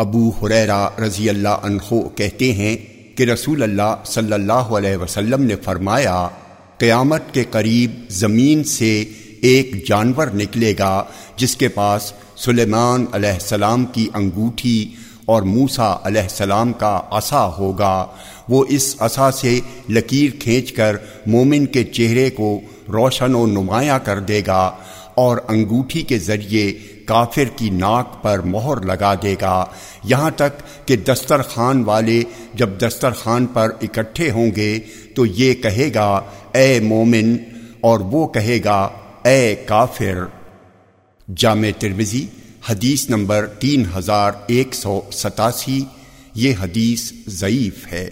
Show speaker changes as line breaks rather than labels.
ابو حریرہ رضی اللہ عنہ کہتے ہیں کہ رسول اللہ صلی اللہ علیہ وسلم نے فرمایا، قیامت کے قریب زمین سے ایک جانور نکلے گا جس کے پاس سلیمان علیہ السلام کی انگوٹھی اور موسا علیہ السلام کا عصا ہوگا۔ وہ اس عصا سے لکیر کھینچ کر مومن کے چہرے کو روشن و نمایاں کر دے گا۔ اور انگوٹھی کے ذریعے کافر کی ناک پر مہر لگا دے گا۔ یہاں تک کہ دسترخوان والے جب دسترخوان پر اکٹھے ہوں گے تو یہ کہے گا، اے مومن، اور وہ کہے گا، اے کافر۔ جامع ترمزی حدیث نمبر تین ہزار ایک سو ستاسی، یہ حدیث ضعیف ہے۔